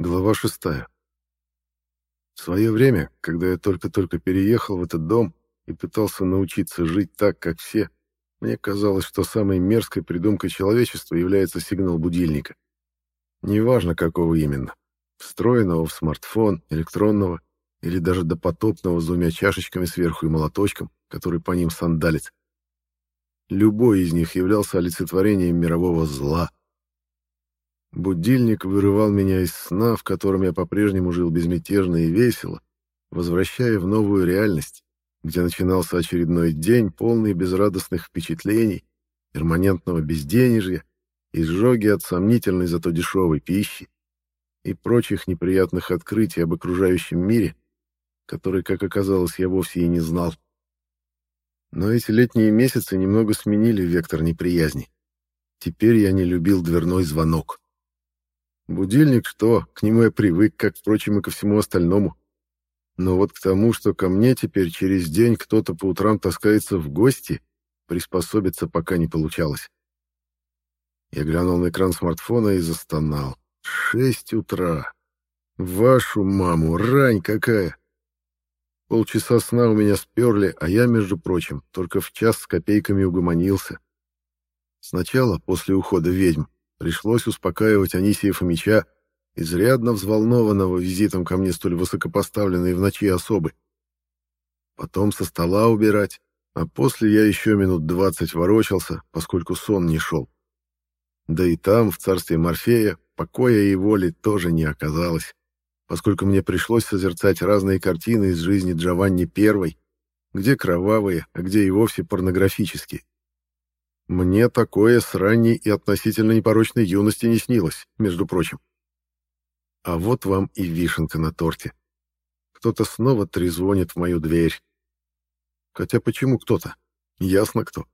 Глава шестая. В свое время, когда я только-только переехал в этот дом и пытался научиться жить так, как все, мне казалось, что самой мерзкой придумкой человечества является сигнал будильника. Неважно, какого именно. Встроенного в смартфон, электронного или даже допотопного с двумя чашечками сверху и молоточком, который по ним сандалит. Любой из них являлся олицетворением мирового зла — Будильник вырывал меня из сна, в котором я по-прежнему жил безмятежно и весело, возвращая в новую реальность, где начинался очередной день, полный безрадостных впечатлений, перманентного безденежья, изжоги от сомнительной зато дешевой пищи и прочих неприятных открытий об окружающем мире, который, как оказалось, я вовсе и не знал. Но эти летние месяцы немного сменили вектор неприязни. Теперь я не любил дверной звонок. Будильник что, к нему я привык, как, впрочем, и ко всему остальному. Но вот к тому, что ко мне теперь через день кто-то по утрам таскается в гости, приспособиться пока не получалось. Я глянул на экран смартфона и застонал. Шесть утра. Вашу маму, рань какая! Полчаса сна у меня сперли, а я, между прочим, только в час с копейками угомонился. Сначала, после ухода ведьм, Пришлось успокаивать Анисия Фомича, изрядно взволнованного визитом ко мне столь высокопоставленной в ночи особы. Потом со стола убирать, а после я еще минут двадцать ворочался, поскольку сон не шел. Да и там, в царстве Морфея, покоя и воли тоже не оказалось, поскольку мне пришлось созерцать разные картины из жизни Джованни Первой, где кровавые, а где и вовсе порнографические. Мне такое с ранней и относительно непорочной юности не снилось, между прочим. А вот вам и вишенка на торте. Кто-то снова трезвонит в мою дверь. Хотя почему кто-то? Ясно кто.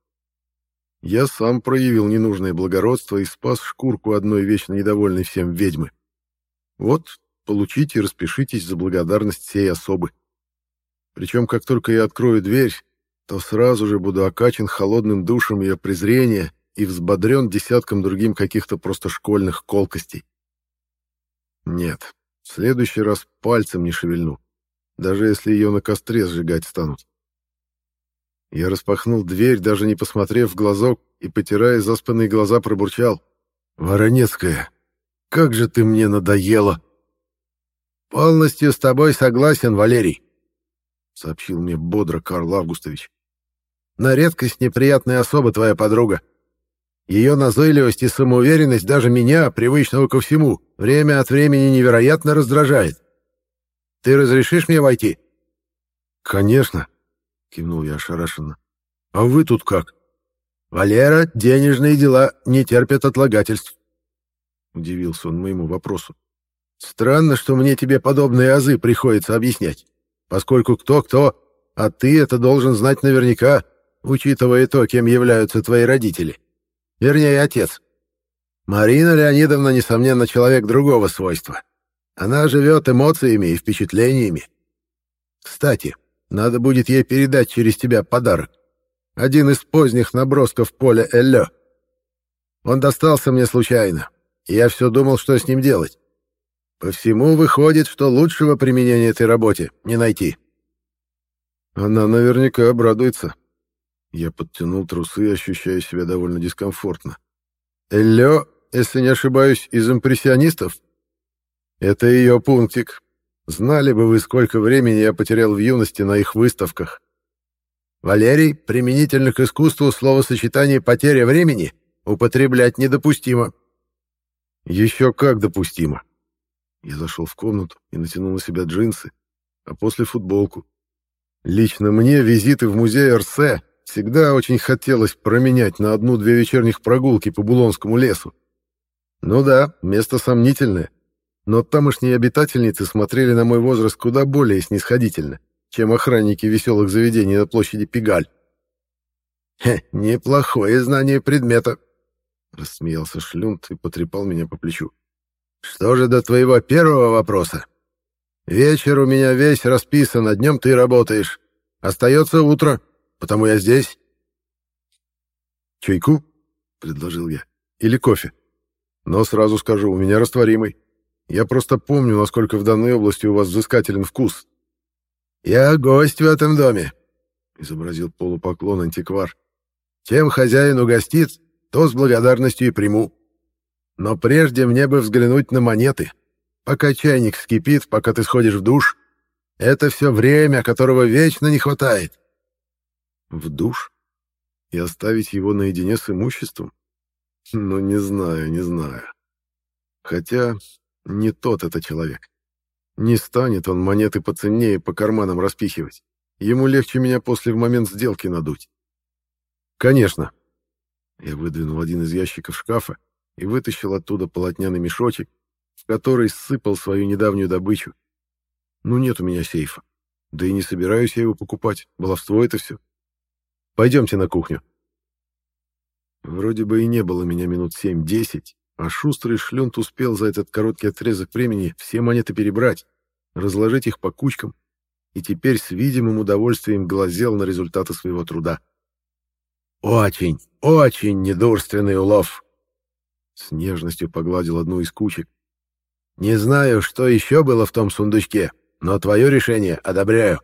Я сам проявил ненужное благородство и спас шкурку одной вечно недовольной всем ведьмы. Вот, получите и распишитесь за благодарность всей особы. Причем, как только я открою дверь, то сразу же буду окачан холодным душем ее презрения и взбодрен десятком другим каких-то просто школьных колкостей. Нет, в следующий раз пальцем не шевельну, даже если ее на костре сжигать станут. Я распахнул дверь, даже не посмотрев в глазок, и, потирая заспанные глаза, пробурчал. «Воронецкая, как же ты мне надоела!» «Полностью с тобой согласен, Валерий», — сообщил мне бодро Карл Августович. На редкость неприятная особа твоя подруга. Ее назойливость и самоуверенность даже меня, привычного ко всему, время от времени невероятно раздражает. Ты разрешишь мне войти?» «Конечно», — кивнул я ошарашенно. «А вы тут как?» «Валера, денежные дела не терпят отлагательств», — удивился он моему вопросу. «Странно, что мне тебе подобные азы приходится объяснять, поскольку кто-кто, а ты это должен знать наверняка учитывая то, кем являются твои родители. Вернее, отец. Марина Леонидовна, несомненно, человек другого свойства. Она живет эмоциями и впечатлениями. Кстати, надо будет ей передать через тебя подарок. Один из поздних набросков поля Эллё. Он достался мне случайно, и я все думал, что с ним делать. По всему выходит, что лучшего применения этой работе не найти. Она наверняка обрадуется, я подтянул трусы, ощущая себя довольно дискомфортно. «Эллё, если не ошибаюсь, из импрессионистов?» «Это ее пунктик. Знали бы вы, сколько времени я потерял в юности на их выставках». «Валерий, применительно к искусству словосочетание «потеря времени» употреблять недопустимо». «Еще как допустимо». Я зашел в комнату и натянул на себя джинсы, а после футболку. Лично мне визиты в музей Орсе Всегда очень хотелось променять на одну-две вечерних прогулки по Булонскому лесу. Ну да, место сомнительное, но тамошние обитательницы смотрели на мой возраст куда более снисходительно, чем охранники веселых заведений на площади Пигаль. «Хе, неплохое знание предмета», — рассмеялся Шлюнт и потрепал меня по плечу. «Что же до твоего первого вопроса? Вечер у меня весь расписан, а днем ты работаешь. Остается утро» потому я здесь». «Чайку?» — предложил я. «Или кофе? Но сразу скажу, у меня растворимый. Я просто помню, насколько в данной области у вас взыскателен вкус». «Я гость в этом доме», — изобразил полупоклон антиквар. «Чем хозяин угостит, то с благодарностью и приму. Но прежде мне бы взглянуть на монеты. Пока чайник вскипит, пока ты сходишь в душ, это все время, которого вечно не хватает». «В душ? И оставить его наедине с имуществом? Ну, не знаю, не знаю. Хотя не тот это человек. Не станет он монеты поценнее по карманам распихивать. Ему легче меня после в момент сделки надуть. Конечно. Я выдвинул один из ящиков шкафа и вытащил оттуда полотняный мешочек, в который сыпал свою недавнюю добычу. Ну нет у меня сейфа. Да и не собираюсь я его покупать. Баловство это все. Пойдемте на кухню. Вроде бы и не было меня минут семь-десять, а шустрый шлюнт успел за этот короткий отрезок времени все монеты перебрать, разложить их по кучкам, и теперь с видимым удовольствием глазел на результаты своего труда. «Очень, очень недурственный улов!» С нежностью погладил одну из кучек. «Не знаю, что еще было в том сундучке, но твое решение одобряю.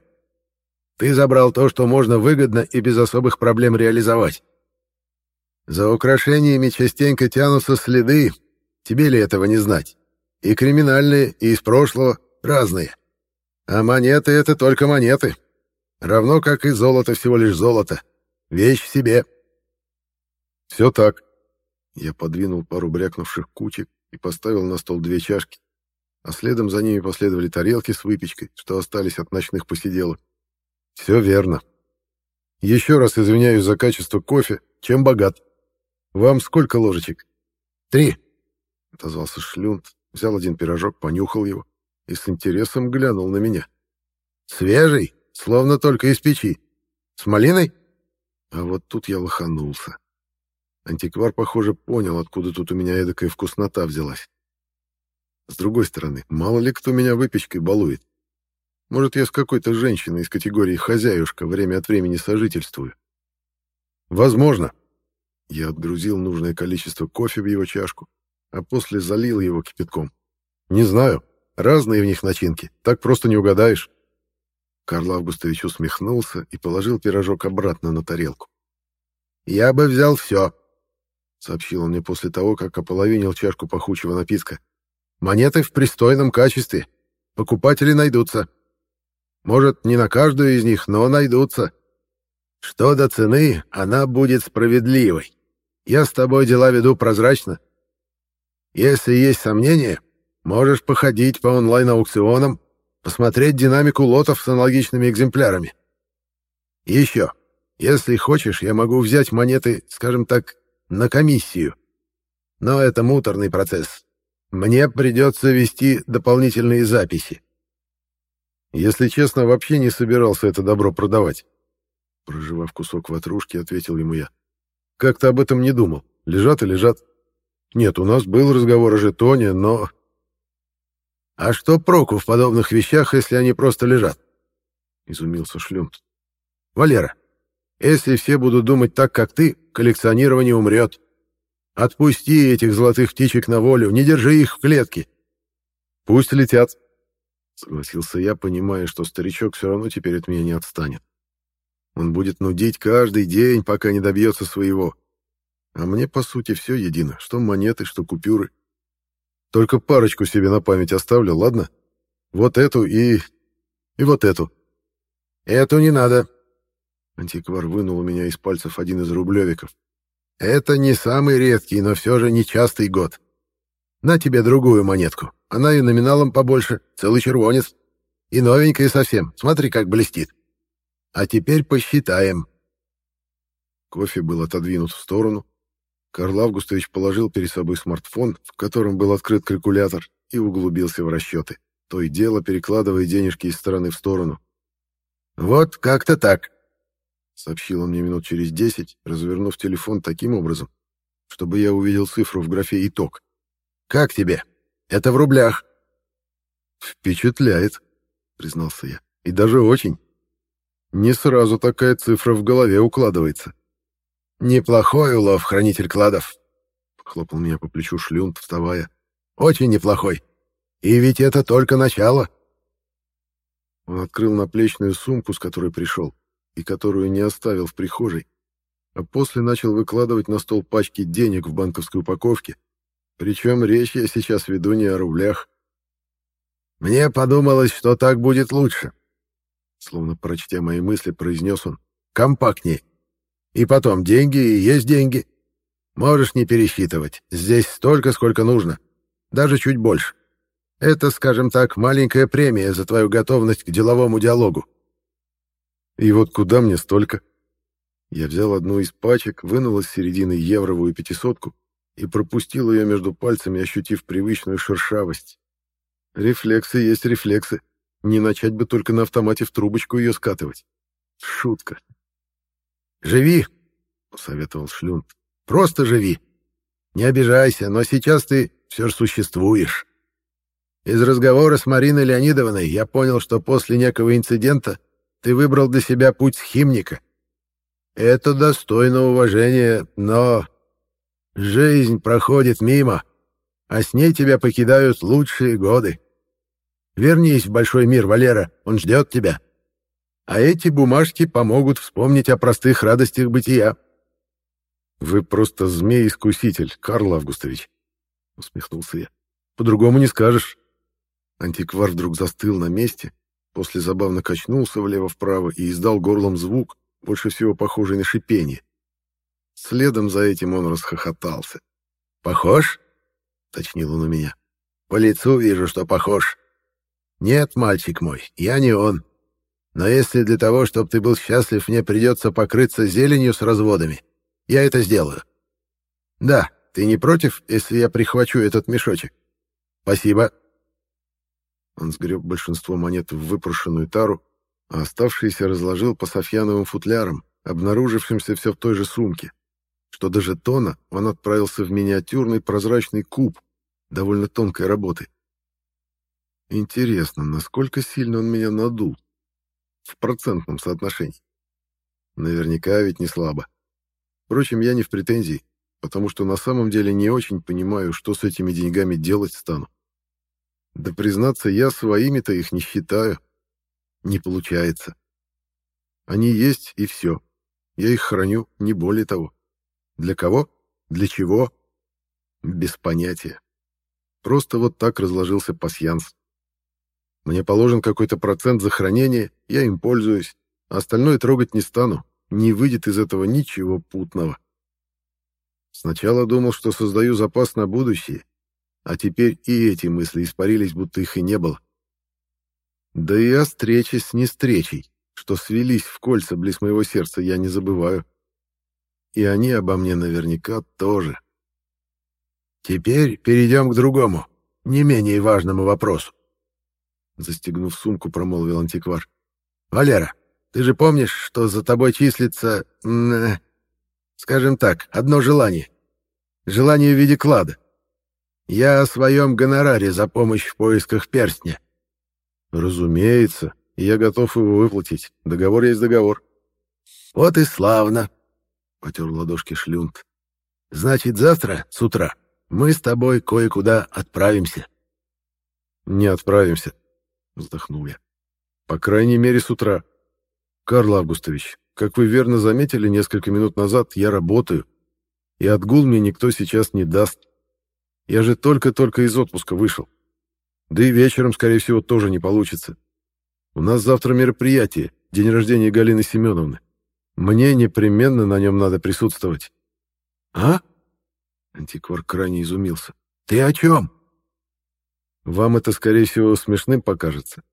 Ты забрал то, что можно выгодно и без особых проблем реализовать. За украшениями частенько тянутся следы, тебе ли этого не знать? И криминальные, и из прошлого, разные. А монеты — это только монеты. Равно как и золото всего лишь золото. Вещь в себе. Все так. Я подвинул пару брякнувших кучек и поставил на стол две чашки, а следом за ними последовали тарелки с выпечкой, что остались от ночных посиделок. Все верно. Еще раз извиняюсь за качество кофе, чем богат. «Вам сколько ложечек?» «Три», — отозвался Шлюнт, взял один пирожок, понюхал его и с интересом глянул на меня. «Свежий, словно только из печи. С малиной?» А вот тут я лоханулся. Антиквар, похоже, понял, откуда тут у меня эдакая вкуснота взялась. С другой стороны, мало ли кто меня выпечкой балует. Может, я с какой-то женщиной из категории «хозяюшка» время от времени сожительствую. Возможно. Я отгрузил нужное количество кофе в его чашку, а после залил его кипятком. Не знаю, разные в них начинки, так просто не угадаешь. Карл Августович усмехнулся и положил пирожок обратно на тарелку. «Я бы взял все», — сообщил он мне после того, как ополовинил чашку пахучего напитка. «Монеты в пристойном качестве. Покупатели найдутся. Может, не на каждую из них, но найдутся. Что до цены, она будет справедливой. Я с тобой дела веду прозрачно. Если есть сомнения, можешь походить по онлайн-аукционам, посмотреть динамику лотов с аналогичными экземплярами. еще, если хочешь, я могу взять монеты, скажем так, на комиссию. Но это муторный процесс. Мне придется вести дополнительные записи. Если честно, вообще не собирался это добро продавать. Проживав кусок ватрушки, ответил ему я. Как-то об этом не думал. Лежат и лежат. Нет, у нас был разговор о жетоне, но... А что проку в подобных вещах, если они просто лежат? Изумился Шлюмт. Валера, если все будут думать так, как ты, коллекционирование умрет. Отпусти этих золотых птичек на волю, не держи их в клетке. Пусть летят, согласился я, понимая, что старичок все равно теперь от меня не отстанет. Он будет нудить каждый день, пока не добьется своего. А мне, по сути, все едино, что монеты, что купюры. Только парочку себе на память оставлю, ладно? Вот эту и... и вот эту. Эту не надо. Антиквар вынул у меня из пальцев один из рублевиков. Это не самый редкий, но все же нечастый год. На тебе другую монетку. Она и номиналом побольше, целый червонец. И новенькая совсем. Смотри, как блестит. А теперь посчитаем. Кофе был отодвинут в сторону. Карл Августович положил перед собой смартфон, в котором был открыт калькулятор, и углубился в расчеты, то и дело перекладывая денежки из стороны в сторону. «Вот как-то так», — сообщил он мне минут через десять, развернув телефон таким образом, чтобы я увидел цифру в графе «Итог». «Как тебе? Это в рублях». «Впечатляет», — признался я. «И даже очень». Не сразу такая цифра в голове укладывается. «Неплохой улов, хранитель кладов», — хлопнул меня по плечу шлюнт, вставая. «Очень неплохой. И ведь это только начало. Он открыл наплечную сумку, с которой пришел, и которую не оставил в прихожей, а после начал выкладывать на стол пачки денег в банковской упаковке, причем речь я сейчас веду не о рублях. «Мне подумалось, что так будет лучше», — словно прочтя мои мысли, произнес он. «Компактнее. И потом, деньги и есть деньги. Можешь не пересчитывать. Здесь столько, сколько нужно. Даже чуть больше. Это, скажем так, маленькая премия за твою готовность к деловому диалогу. И вот куда мне столько? Я взял одну из пачек, вынул из середины евровую пятисотку и пропустил ее между пальцами, ощутив привычную шершавость. Рефлексы есть рефлексы. Не начать бы только на автомате в трубочку ее скатывать. Шутка. «Живи!» — посоветовал Шлюнт. «Просто живи. Не обижайся, но сейчас ты все же существуешь. Из разговора с Мариной Леонидовной я понял, что после некого инцидента ты выбрал для себя путь схимника. Это достойно уважения, но жизнь проходит мимо, а с ней тебя покидают лучшие годы. Вернись в большой мир, Валера, он ждет тебя. А эти бумажки помогут вспомнить о простых радостях бытия. «Вы просто змей-искуситель, Карл Августович», — усмехнулся я. «По-другому не скажешь». Антиквар вдруг застыл на месте, после забавно качнулся влево-вправо и издал горлом звук, больше всего похожий на шипение. Следом за этим он расхохотался. «Похож?» — точнил он у меня. «По лицу вижу, что похож. Нет, мальчик мой, я не он. Но если для того, чтобы ты был счастлив, мне придется покрыться зеленью с разводами, я это сделаю. Да, ты не против, если я прихвачу этот мешочек? Спасибо. Он сгреб большинство монет в выпрошенную тару, а оставшиеся разложил по софьяновым футлярам, обнаружившимся все в той же сумке. Что до жетона он отправился в миниатюрный прозрачный куб довольно тонкой работы. Интересно, насколько сильно он меня надул? В процентном соотношении. Наверняка ведь не слабо. Впрочем, я не в претензии, потому что на самом деле не очень понимаю, что с этими деньгами делать стану. Да признаться, я своими-то их не считаю. Не получается. Они есть, и все. Я их храню, не более того. Для кого? Для чего? Без понятия. Просто вот так разложился пасьянс. Мне положен какой-то процент за хранение, я им пользуюсь, а остальное трогать не стану. Не выйдет из этого ничего путного. Сначала думал, что создаю запас на будущее, а теперь и эти мысли испарились, будто их и не было. Да и о встрече с нестречей, что свелись в кольца близ моего сердца, я не забываю. И они обо мне наверняка тоже. Теперь перейдем к другому, не менее важному вопросу. Застегнув сумку, промолвил антиквар. «Валера, ты же помнишь, что за тобой числится, скажем так, одно желание? Желание в виде клада. Я о своем гонораре за помощь в поисках перстня. Разумеется, я готов его выплатить. Договор есть договор. Вот и славно, потер ладошки Шлюнт. Значит, завтра с утра мы с тобой кое-куда отправимся. Не отправимся, вздохнул я. По крайней мере, с утра. Карл Августович, как вы верно заметили несколько минут назад, я работаю, и отгул мне никто сейчас не даст. Я же только-только из отпуска вышел. Да и вечером, скорее всего, тоже не получится. У нас завтра мероприятие, день рождения Галины Семеновны. Мне непременно на нем надо присутствовать. А? Антиквар крайне изумился. Ты о чем? Вам это, скорее всего, смешным покажется.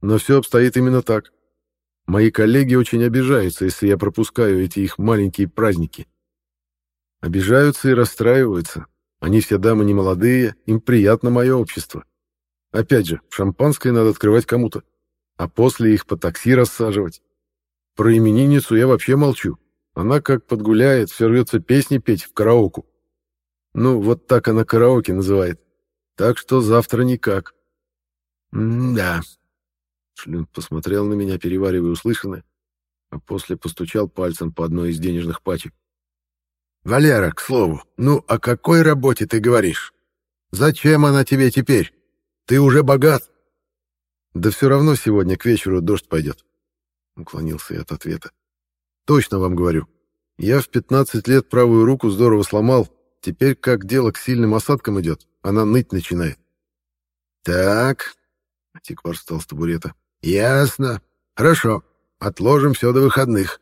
Но все обстоит именно так. Мои коллеги очень обижаются, если я пропускаю эти их маленькие праздники. Обижаются и расстраиваются, они все дамы не молодые, им приятно мое общество. Опять же, шампанское надо открывать кому-то, а после их по такси рассаживать. Про именинницу я вообще молчу. Она как подгуляет, все рвется песни петь в караоку. Ну, вот так она караоке называет. Так что завтра никак. «Да». Шлюнт посмотрел на меня, переваривая услышанное, а после постучал пальцем по одной из денежных пачек. «Валера, к слову, ну о какой работе ты говоришь? Зачем она тебе теперь? Ты уже богат. Да все равно сегодня к вечеру дождь пойдет. Уклонился я от ответа. Точно вам говорю. Я в 15 лет правую руку здорово сломал. Теперь, как дело к сильным осадкам идет, она ныть начинает. Так, Антиквар встал с табурета. Ясно. Хорошо. Отложим все до выходных.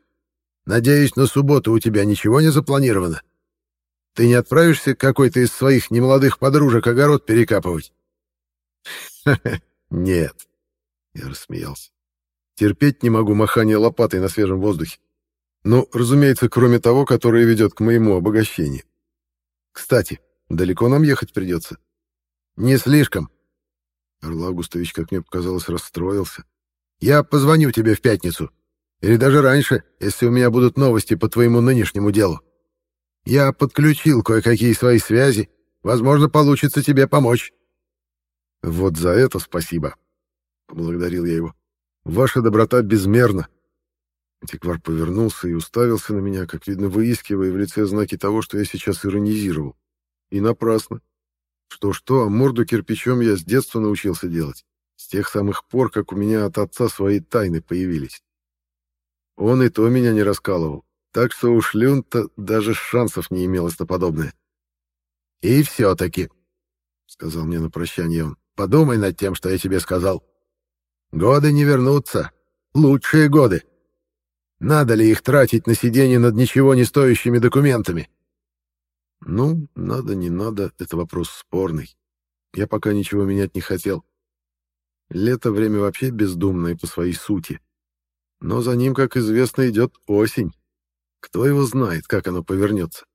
Надеюсь, на субботу у тебя ничего не запланировано? Ты не отправишься какой-то из своих немолодых подружек огород перекапывать? Нет. Я рассмеялся. Терпеть не могу махание лопатой на свежем воздухе. Ну, разумеется, кроме того, которое ведет к моему обогащению. Кстати, далеко нам ехать придется? Не слишком. Орла Августович, как мне показалось, расстроился. Я позвоню тебе в пятницу. Или даже раньше, если у меня будут новости по твоему нынешнему делу. Я подключил кое-какие свои связи. Возможно, получится тебе помочь. Вот за это спасибо. Поблагодарил я его. Ваша доброта безмерна. Антиквар повернулся и уставился на меня, как видно, выискивая в лице знаки того, что я сейчас иронизировал. И напрасно. Что-что, а морду кирпичом я с детства научился делать. С тех самых пор, как у меня от отца свои тайны появились. Он и то меня не раскалывал, так что у Шлюнта даже шансов не имелось на подобное. «И все-таки», — сказал мне на прощание он, — «подумай над тем, что я тебе сказал. Годы не вернутся. Лучшие годы. Надо ли их тратить на сидение над ничего не стоящими документами?» «Ну, надо, не надо, это вопрос спорный. Я пока ничего менять не хотел. Лето — время вообще бездумное по своей сути. Но за ним, как известно, идет осень. Кто его знает, как оно повернется.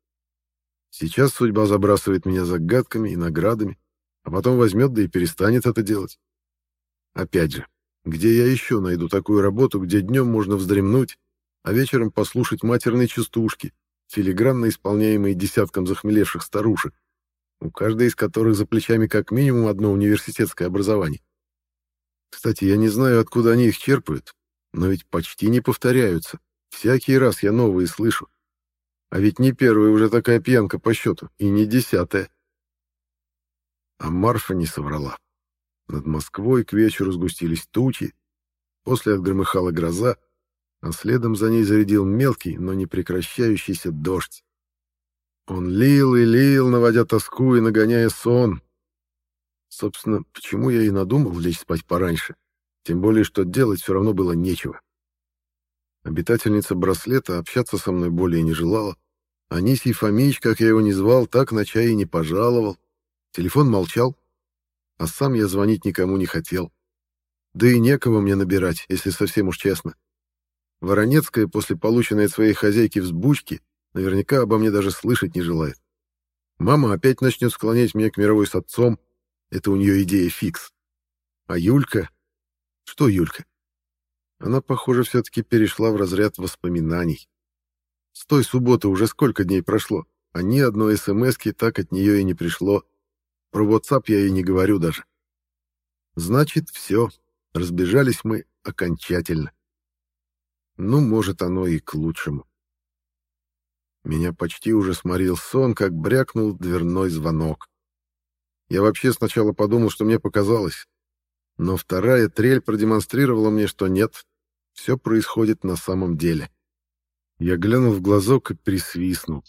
Сейчас судьба забрасывает меня загадками и наградами, а потом возьмет да и перестанет это делать. Опять же, где я еще найду такую работу, где днем можно вздремнуть, а вечером послушать матерные частушки, филигранно исполняемые десятком захмелевших старушек, у каждой из которых за плечами как минимум одно университетское образование. Кстати, я не знаю, откуда они их черпают, но ведь почти не повторяются. Всякий раз я новые слышу. А ведь не первая уже такая пьянка по счету, и не десятая. А Марфа не соврала. Над Москвой к вечеру сгустились тучи, после отгромыхала гроза, а следом за ней зарядил мелкий, но не прекращающийся дождь. Он лил и лил, наводя тоску и нагоняя сон. Собственно, почему я и надумал лечь спать пораньше? Тем более, что делать все равно было нечего. Обитательница браслета общаться со мной более не желала. Анисий Фомич, как я его не звал, так на чай и не пожаловал. Телефон молчал, а сам я звонить никому не хотел. Да и некого мне набирать, если совсем уж честно. Воронецкая после полученной от своей хозяйки взбучки наверняка обо мне даже слышать не желает. Мама опять начнет склонять меня к мировой с отцом. Это у нее идея фикс. А Юлька... Что Юлька? Она, похоже, все-таки перешла в разряд воспоминаний. С той субботы уже сколько дней прошло, а ни одной СМСки так от нее и не пришло. Про WhatsApp я и не говорю даже. Значит, все, разбежались мы окончательно. Ну, может, оно и к лучшему. Меня почти уже сморил сон, как брякнул дверной звонок. Я вообще сначала подумал, что мне показалось, но вторая трель продемонстрировала мне, что нет, все происходит на самом деле. Я глянул в глазок и присвистнул.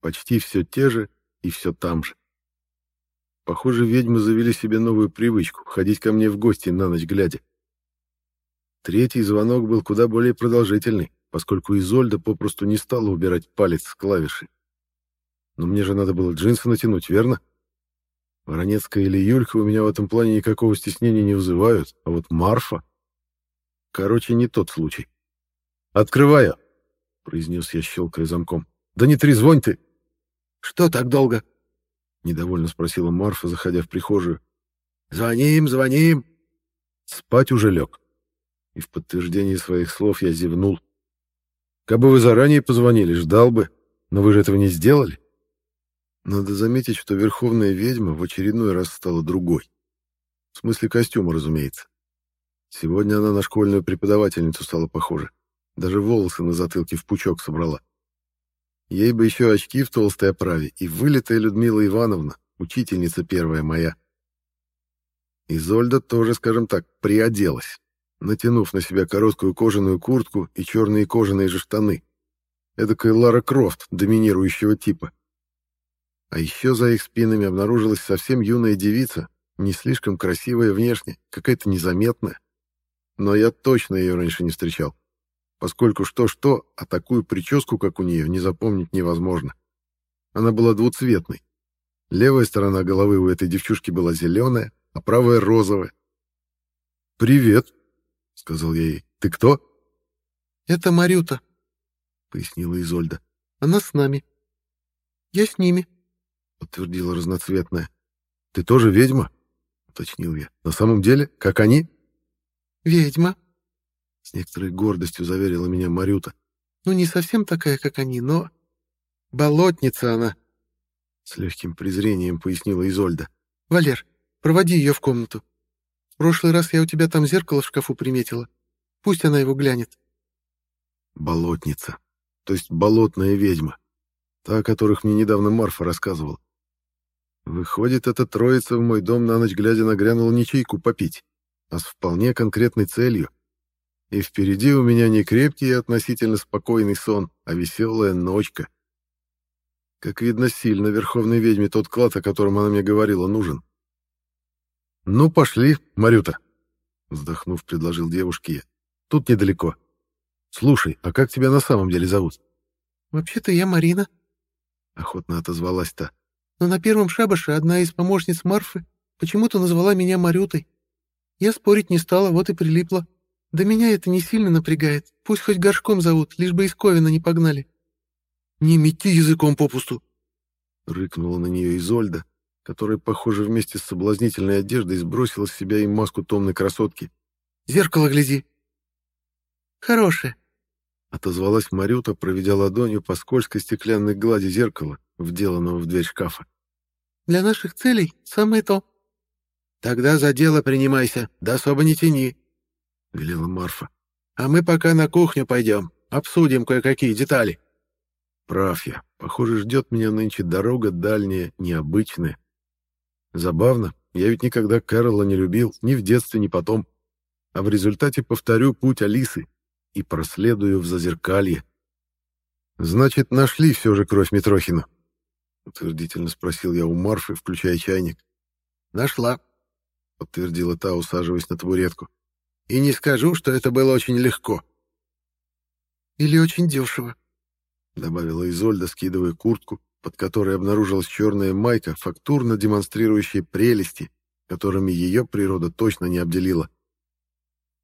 Почти все те же и все там же. Похоже, ведьмы завели себе новую привычку — ходить ко мне в гости на ночь глядя. Третий звонок был куда более продолжительный, поскольку Изольда попросту не стала убирать палец с клавиши. Но мне же надо было джинсы натянуть, верно? Воронецкая или Юлька у меня в этом плане никакого стеснения не вызывают, а вот Марфа... Короче, не тот случай. «Открываю!» — произнес я, щелкая замком. «Да не трезвонь ты!» «Что так долго?» — недовольно спросила Марфа, заходя в прихожую. «Звоним, звоним!» Спать уже лег. И в подтверждение своих слов я зевнул. «Кабы вы заранее позвонили, ждал бы, но вы же этого не сделали?» Надо заметить, что верховная ведьма в очередной раз стала другой. В смысле костюма, разумеется. Сегодня она на школьную преподавательницу стала похожа. Даже волосы на затылке в пучок собрала. Ей бы еще очки в толстой оправе и вылитая Людмила Ивановна, учительница первая моя. Изольда тоже, скажем так, приоделась, натянув на себя короткую кожаную куртку и черные кожаные же штаны. Эдакая Лара Крофт доминирующего типа. А еще за их спинами обнаружилась совсем юная девица, не слишком красивая внешне, какая-то незаметная. Но я точно ее раньше не встречал, поскольку что-что, а такую прическу, как у нее, не запомнить невозможно. Она была двуцветной. Левая сторона головы у этой девчушки была зеленая, а правая — розовая. «Привет», — сказал я ей. «Ты кто?» «Это Марюта», — пояснила Изольда. «Она с нами». «Я с ними», — подтвердила разноцветная. «Ты тоже ведьма?» — уточнил я. «На самом деле, как они?» «Ведьма», — с некоторой гордостью заверила меня Марюта. «Ну, не совсем такая, как они, но... Болотница она», — с легким презрением пояснила Изольда. «Валер, проводи ее в комнату. В прошлый раз я у тебя там зеркало в шкафу приметила. Пусть она его глянет». «Болотница, то есть болотная ведьма, та, о которых мне недавно Марфа рассказывала. Выходит, эта троица в мой дом на ночь глядя нагрянула не чайку попить, а с вполне конкретной целью. И впереди у меня не крепкий и относительно спокойный сон, а веселая ночка. Как видно, сильно верховной ведьме тот клад, о котором она мне говорила, нужен. «Ну, пошли, Марюта», — вздохнув, предложил девушке я. «Тут недалеко. Слушай, а как тебя на самом деле зовут?» «Вообще-то я Марина», — охотно отозвалась та. Но на первом шабаше одна из помощниц Марфы почему-то назвала меня Марютой. Я спорить не стала, вот и прилипла. Да меня это не сильно напрягает. Пусть хоть горшком зовут, лишь бы из Ковина не погнали. «Не мети языком попусту!» — рыкнула на нее Изольда, которая, похоже, вместе с соблазнительной одеждой сбросила с себя и маску томной красотки. «Зеркало гляди!» «Хорошее!» — отозвалась Марюта, проведя ладонью по скользкой стеклянной глади зеркала, вделанного в дверь шкафа. «Для наших целей самое то». «Тогда за дело принимайся, да особо не тяни», — велела Марфа. «А мы пока на кухню пойдем, обсудим кое-какие детали». Прав я. Похоже, ждет меня нынче дорога дальняя, необычная. Забавно, я ведь никогда Кэрола не любил, ни в детстве, ни потом. А в результате повторю путь Алисы и проследую в Зазеркалье. Значит, нашли все же кровь Митрохина. Утвердительно спросил я у Марфы, включая чайник. «Нашла», — подтвердила та, усаживаясь на табуретку. «И не скажу, что это было очень легко». «Или очень дешево», — добавила Изольда, скидывая куртку, под которой обнаружилась черная майка, фактурно демонстрирующая прелести, которыми ее природа точно не обделила.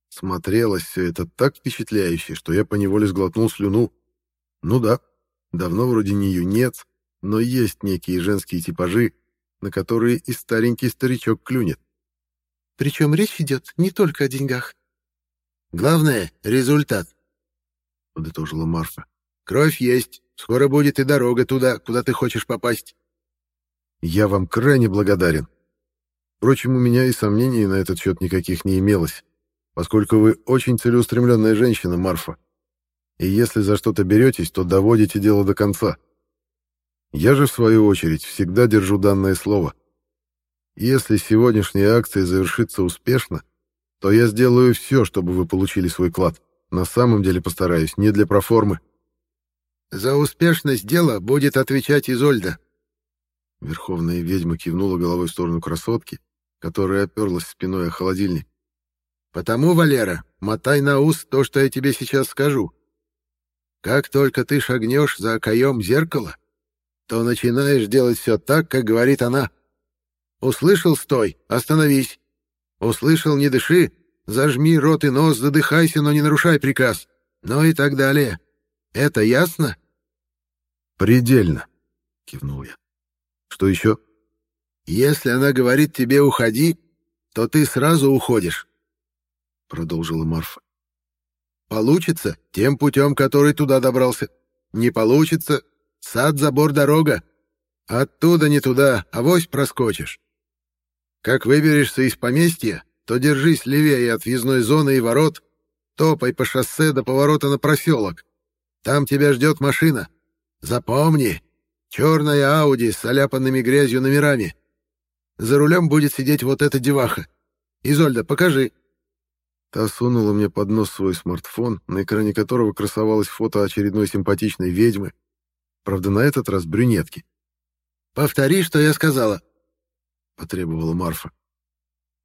Смотрелось все это так впечатляюще, что я поневоле сглотнул слюну. Ну да, давно вроде не юнец, но есть некие женские типажи, на которые и старенький старичок клюнет. Причем речь идет не только о деньгах. «Главное — результат», — подытожила Марфа. «Кровь есть. Скоро будет и дорога туда, куда ты хочешь попасть». «Я вам крайне благодарен. Впрочем, у меня и сомнений на этот счет никаких не имелось, поскольку вы очень целеустремленная женщина, Марфа. И если за что-то беретесь, то доводите дело до конца». Я же, в свою очередь, всегда держу данное слово. Если сегодняшняя акция завершится успешно, то я сделаю все, чтобы вы получили свой клад. На самом деле постараюсь, не для проформы. За успешность дела будет отвечать Изольда. Верховная ведьма кивнула головой в сторону красотки, которая оперлась спиной о холодильник. Потому, Валера, мотай на ус то, что я тебе сейчас скажу. Как только ты шагнешь за окоем зеркала, то начинаешь делать все так, как говорит она. Услышал — стой, остановись. Услышал — не дыши, зажми рот и нос, задыхайся, но не нарушай приказ. Ну и так далее. Это ясно? «Предельно», — кивнул я. «Что еще?» «Если она говорит тебе «уходи», то ты сразу уходишь», — продолжила Марфа. «Получится тем путем, который туда добрался. Не получится Сад, забор, дорога. Оттуда не туда, а вось проскочишь. Как выберешься из поместья, то держись левее от въездной зоны и ворот, топай по шоссе до поворота на проселок. Там тебя ждет машина. Запомни, черная Ауди с оляпанными грязью номерами. За рулем будет сидеть вот эта деваха. Изольда, покажи!» Та сунула мне под нос свой смартфон, на экране которого красовалось фото очередной симпатичной ведьмы. Правда, на этот раз брюнетки. «Повтори, что я сказала», — потребовала Марфа.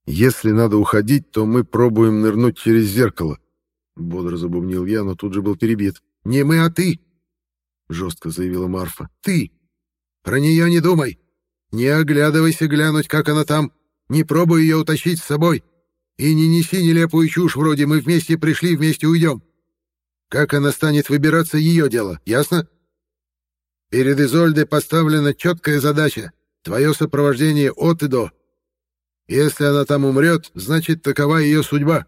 «Если надо уходить, то мы пробуем нырнуть через зеркало», — бодро забубнил я, но тут же был перебит. «Не мы, а ты», — жестко заявила Марфа. «Ты! Про нее не думай! Не оглядывайся глянуть, как она там! Не пробуй ее утащить с собой! И не неси нелепую чушь, вроде мы вместе пришли, вместе уйдем! Как она станет выбираться, ее дело, ясно? Перед Изольдой поставлена четкая задача — твое сопровождение от и до. Если она там умрет, значит, такова ее судьба».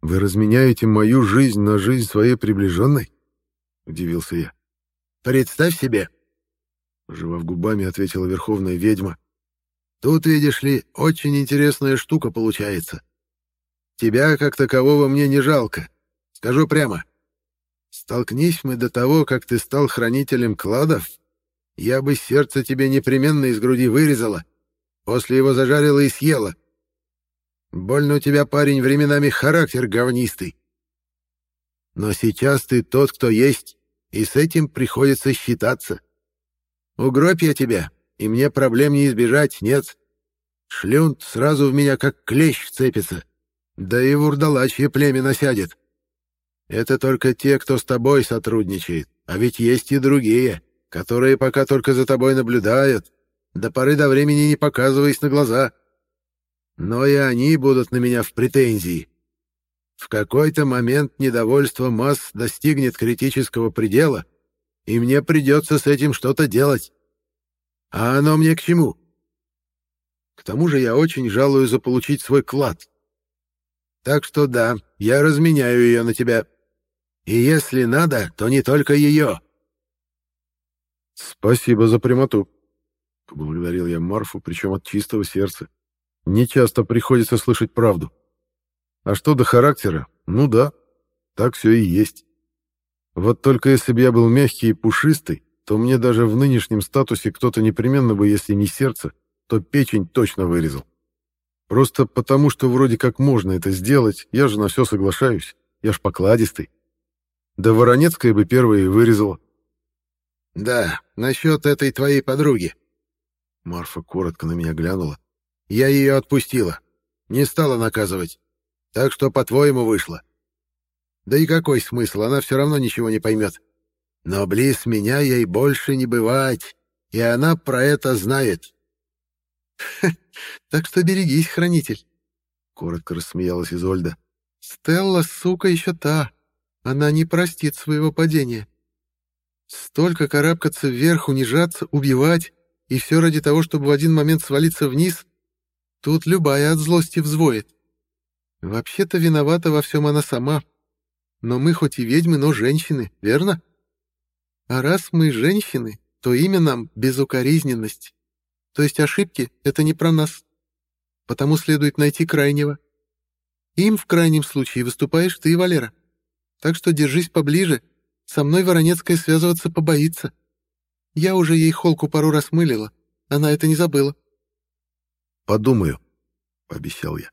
«Вы разменяете мою жизнь на жизнь своей приближенной?» — удивился я. Представь себе, жевав губами, ответила верховная ведьма. Тут, видишь ли, очень интересная штука получается. Тебя, как такового, мне не жалко. Скажу прямо. Столкнись мы до того, как ты стал хранителем кладов, я бы сердце тебе непременно из груди вырезала, после его зажарила и съела. Больно у тебя, парень, временами характер говнистый. Но сейчас ты тот, кто есть, и с этим приходится считаться. Угробь я тебя, и мне проблем не избежать, нет. Шлюнт сразу в меня как клещ вцепится, да и вурдалачье племя насядет. Это только те, кто с тобой сотрудничает, а ведь есть и другие, которые пока только за тобой наблюдают, до поры до времени не показываясь на глаза. Но и они будут на меня в претензии, в какой-то момент недовольство масс достигнет критического предела, и мне придется с этим что-то делать. А оно мне к чему? К тому же я очень жалую заполучить свой клад. Так что да, я разменяю ее на тебя. И если надо, то не только ее. Спасибо за прямоту. Поблагодарил я Марфу, причем от чистого сердца. Не часто приходится слышать правду. А что до характера? Ну да, так все и есть. Вот только если бы я был мягкий и пушистый, то мне даже в нынешнем статусе кто-то непременно бы, если не сердце, то печень точно вырезал. Просто потому, что вроде как можно это сделать, я же на все соглашаюсь, я ж покладистый. Да Воронецкая бы первая и вырезала. «Да, насчет этой твоей подруги». Марфа коротко на меня глянула. «Я ее отпустила. Не стала наказывать. Так что, по-твоему, вышло. Да и какой смысл, она все равно ничего не поймет. Но близ меня ей больше не бывать, и она про это знает. Так что берегись, хранитель. Коротко рассмеялась Изольда. Стелла, сука, еще та. Она не простит своего падения. Столько карабкаться вверх, унижаться, убивать, и все ради того, чтобы в один момент свалиться вниз. Тут любая от злости взвоет. Вообще-то виновата во всем она сама. Но мы хоть и ведьмы, но женщины, верно? А раз мы женщины, то имя нам безукоризненность. То есть ошибки — это не про нас. Потому следует найти крайнего. Им в крайнем случае выступаешь ты, Валера. Так что держись поближе. Со мной Воронецкая связываться побоится. Я уже ей холку пару раз мылила. Она это не забыла. «Подумаю», — пообещал я.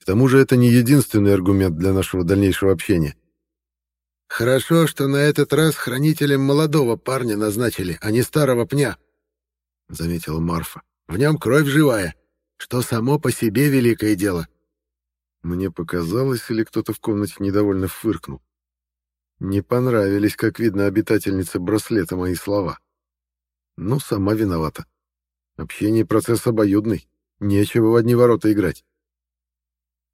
К тому же это не единственный аргумент для нашего дальнейшего общения. «Хорошо, что на этот раз хранителем молодого парня назначили, а не старого пня», — заметила Марфа. «В нем кровь живая, что само по себе великое дело». Мне показалось, или кто-то в комнате недовольно фыркнул. Не понравились, как видно, обитательнице браслета мои слова. Ну, сама виновата. Общение процесс обоюдный. Нечего в одни ворота играть.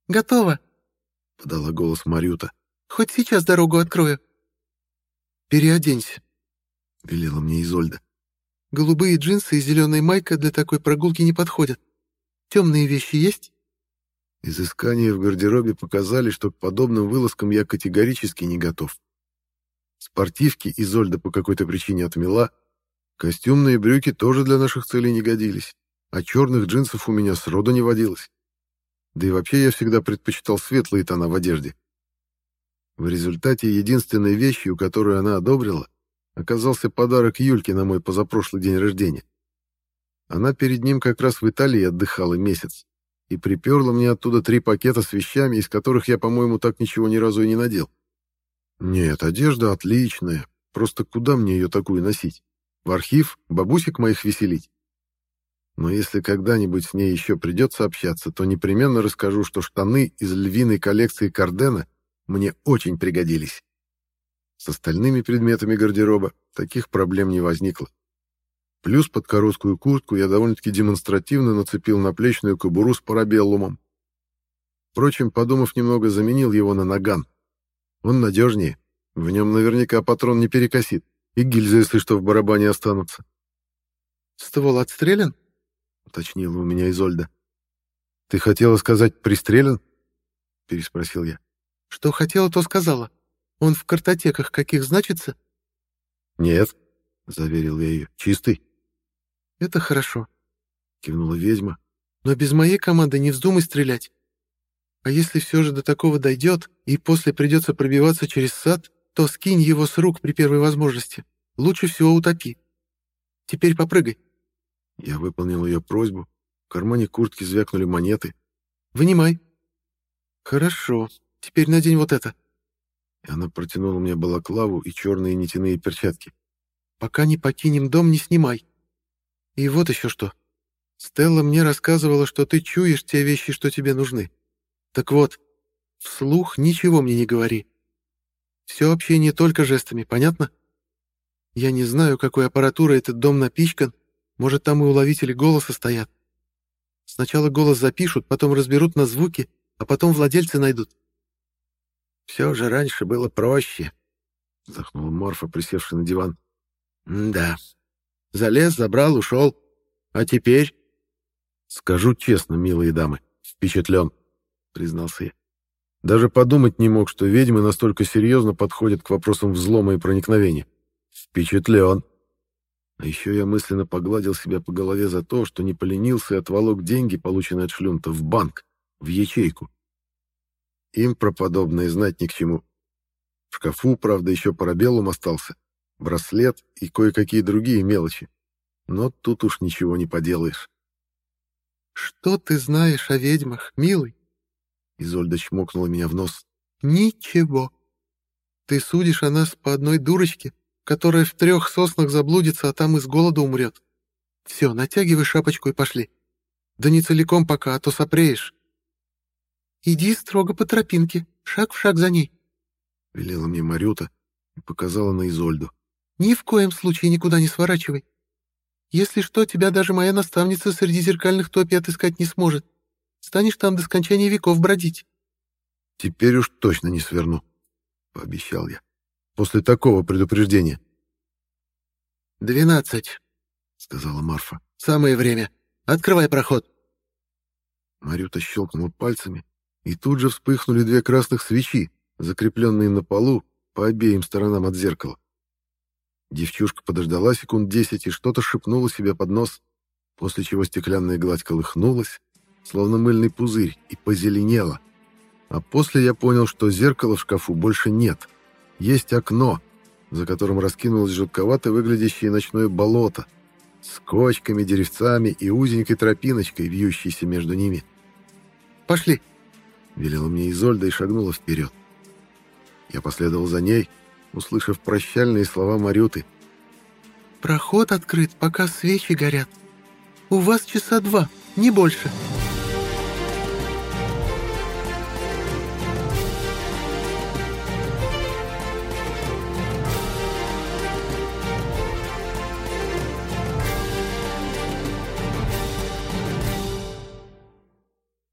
«Готово», — подала голос Марюта. «Хоть сейчас дорогу открою». «Переоденься», — велела мне Изольда. «Голубые джинсы и зеленая майка для такой прогулки не подходят. Темные вещи есть?» Изыскания в гардеробе показали, что к подобным вылазкам я категорически не готов. Спортивки Изольда по какой-то причине отмела, костюмные брюки тоже для наших целей не годились, а черных джинсов у меня сроду не водилось. Да и вообще я всегда предпочитал светлые тона в одежде. В результате единственной вещью, которую она одобрила, оказался подарок Юльке на мой позапрошлый день рождения. Она перед ним как раз в Италии отдыхала месяц, и приперла мне оттуда три пакета с вещами, из которых я, по-моему, так ничего ни разу и не надел. Нет, одежда отличная, просто куда мне ее такую носить? В архив? Бабусек моих веселить? Но если когда-нибудь с ней еще придется общаться, то непременно расскажу, что штаны из львиной коллекции Кардена мне очень пригодились. С остальными предметами гардероба таких проблем не возникло. Плюс под короткую куртку я довольно-таки демонстративно нацепил наплечную кобуру с парабеллумом. Впрочем, подумав немного, заменил его на наган. Он надежнее, в нем наверняка патрон не перекосит, и гильзы, если что, в барабане останутся. «Ствол отстрелен?» — уточнила у меня Изольда. «Ты хотела сказать «пристрелен»?» — переспросил я. «Что хотела, то сказала. Он в картотеках каких значится?» «Нет», — заверил я ее, — «чистый». «Это хорошо», — кивнула ведьма. «Но без моей команды не вздумай стрелять. А если все же до такого дойдет, и после придется пробиваться через сад, то скинь его с рук при первой возможности. Лучше всего утопи. Теперь попрыгай». Я выполнил ее просьбу. В кармане куртки звякнули монеты. «Вынимай». «Хорошо. Теперь надень вот это». И она протянула мне балаклаву и черные нитяные перчатки. «Пока не покинем дом, не снимай. И вот еще что. Стелла мне рассказывала, что ты чуешь те вещи, что тебе нужны. Так вот, вслух ничего мне не говори. Все общение только жестами, понятно? Я не знаю, какой аппаратурой этот дом напичкан, может, там и уловители голоса стоят. Сначала голос запишут, потом разберут на звуки, а потом владельцы найдут. «Все же раньше было проще», — вздохнула Морфа, присевший на диван. «Да. Залез, забрал, ушел. А теперь...» «Скажу честно, милые дамы, впечатлен», — признался я. Даже подумать не мог, что ведьмы настолько серьезно подходят к вопросам взлома и проникновения. Впечатлен. А еще я мысленно погладил себя по голове за то, что не поленился и отволок деньги, полученные от шлюнта, в банк, в ячейку. Им про подобное знать ни к чему. В шкафу, правда, еще парабеллум остался, браслет и кое-какие другие мелочи. Но тут уж ничего не поделаешь. «Что ты знаешь о ведьмах, милый?» Изольда чмокнула меня в нос. «Ничего. Ты судишь о нас по одной дурочке, которая в трех соснах заблудится, а там из голода умрет. Все, натягивай шапочку и пошли. Да не целиком пока, а то сопреешь. Иди строго по тропинке, шаг в шаг за ней. Велела мне Марюта и показала на Изольду. Ни в коем случае никуда не сворачивай. Если что, тебя даже моя наставница среди зеркальных топий отыскать не сможет. Станешь там до скончания веков бродить. Теперь уж точно не сверну, — пообещал я после такого предупреждения? «Двенадцать», — сказала Марфа. «Самое время. Открывай проход». Марюта щелкнула пальцами, и тут же вспыхнули две красных свечи, закрепленные на полу по обеим сторонам от зеркала. Девчушка подождала секунд десять и что-то шепнула себе под нос, после чего стеклянная гладь колыхнулась, словно мыльный пузырь, и позеленела. А после я понял, что зеркала в шкафу больше нет — есть окно, за которым раскинулось жутковато выглядящее ночное болото с кочками, деревцами и узенькой тропиночкой, вьющейся между ними. «Пошли!» — велела мне Изольда и шагнула вперед. Я последовал за ней, услышав прощальные слова Марюты. «Проход открыт, пока свечи горят. У вас часа два, не больше».